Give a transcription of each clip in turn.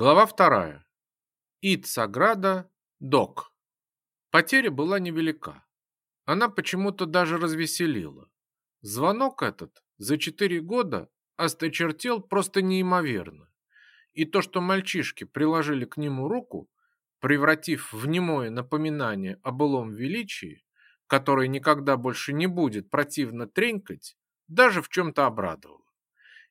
Глава вторая. Ид Саграда, Док. Потеря была невелика. Она почему-то даже развеселила. Звонок этот за четыре года осточертел просто неимоверно. И то, что мальчишки приложили к нему руку, превратив в немое напоминание о былом величии, которое никогда больше не будет противно тренькать, даже в чем-то обрадовало.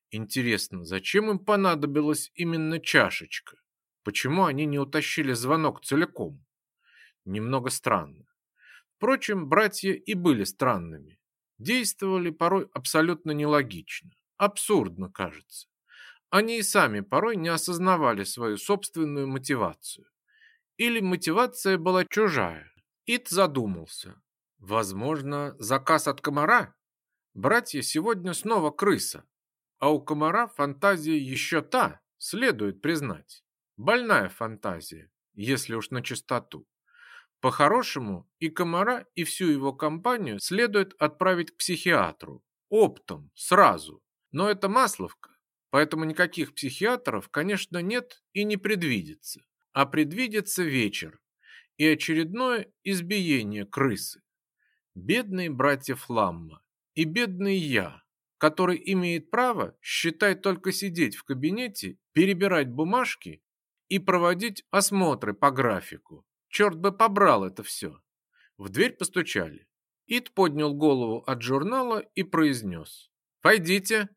Интересно, зачем им понадобилась именно чашечка? Почему они не утащили звонок целиком? Немного странно. Впрочем, братья и были странными. Действовали порой абсолютно нелогично. Абсурдно, кажется. Они и сами порой не осознавали свою собственную мотивацию. Или мотивация была чужая. Ит задумался. Возможно, заказ от комара? Братья сегодня снова крыса, а у комара фантазия еще та, следует признать. Больная фантазия, если уж на чистоту. По-хорошему, и комара, и всю его компанию следует отправить к психиатру. Оптом, сразу. Но это масловка, поэтому никаких психиатров, конечно, нет и не предвидится. А предвидится вечер и очередное избиение крысы. Бедные братья Фламма и бедный я, который имеет право, считай, только сидеть в кабинете, перебирать бумажки и проводить осмотры по графику. Черт бы побрал это все. В дверь постучали. Ид поднял голову от журнала и произнес. «Войдите!»